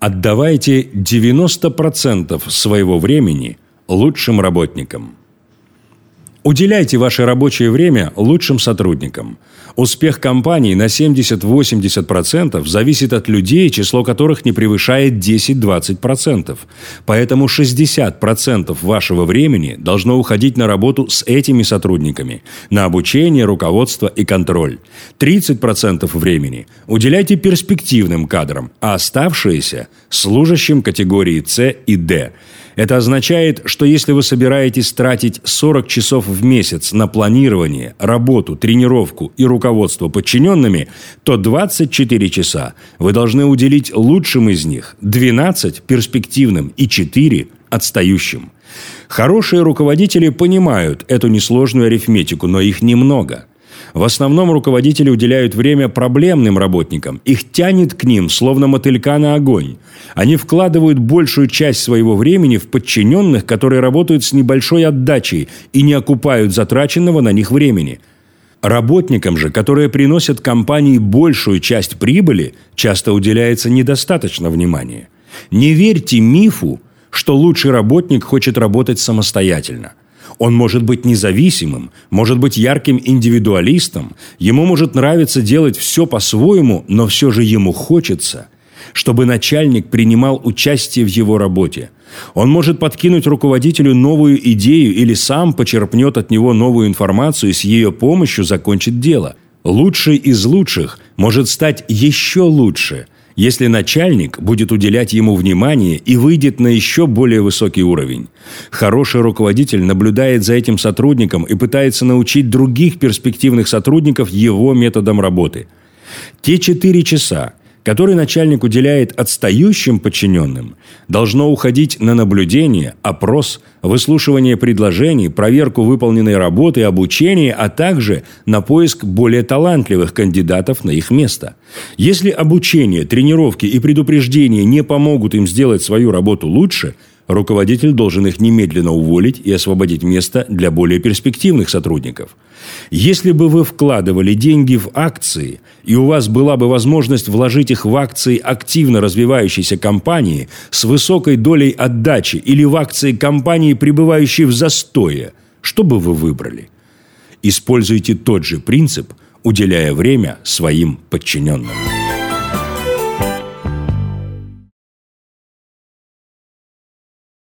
Отдавайте 90% своего времени лучшим работникам. Уделяйте ваше рабочее время лучшим сотрудникам. Успех компании на 70-80% зависит от людей, число которых не превышает 10-20%. Поэтому 60% вашего времени должно уходить на работу с этими сотрудниками, на обучение, руководство и контроль. 30% времени уделяйте перспективным кадрам, а оставшиеся – служащим категории С и Д – это означает, что если вы собираетесь тратить 40 часов в месяц на планирование, работу, тренировку и руководство подчиненными, то 24 часа вы должны уделить лучшим из них, 12 – перспективным и 4 – отстающим. Хорошие руководители понимают эту несложную арифметику, но их немного – в основном руководители уделяют время проблемным работникам. Их тянет к ним, словно мотылька на огонь. Они вкладывают большую часть своего времени в подчиненных, которые работают с небольшой отдачей и не окупают затраченного на них времени. Работникам же, которые приносят компании большую часть прибыли, часто уделяется недостаточно внимания. Не верьте мифу, что лучший работник хочет работать самостоятельно. Он может быть независимым, может быть ярким индивидуалистом, ему может нравиться делать все по-своему, но все же ему хочется, чтобы начальник принимал участие в его работе. Он может подкинуть руководителю новую идею или сам почерпнет от него новую информацию и с ее помощью закончит дело. Лучший из лучших может стать еще лучше – если начальник будет уделять ему внимание и выйдет на еще более высокий уровень. Хороший руководитель наблюдает за этим сотрудником и пытается научить других перспективных сотрудников его методам работы. Те четыре часа, который начальник уделяет отстающим подчиненным, должно уходить на наблюдение, опрос, выслушивание предложений, проверку выполненной работы, обучение, а также на поиск более талантливых кандидатов на их место. Если обучение, тренировки и предупреждения не помогут им сделать свою работу лучше – руководитель должен их немедленно уволить и освободить место для более перспективных сотрудников. Если бы вы вкладывали деньги в акции, и у вас была бы возможность вложить их в акции активно развивающейся компании с высокой долей отдачи или в акции компании, пребывающей в застое, что бы вы выбрали? Используйте тот же принцип, уделяя время своим подчиненным.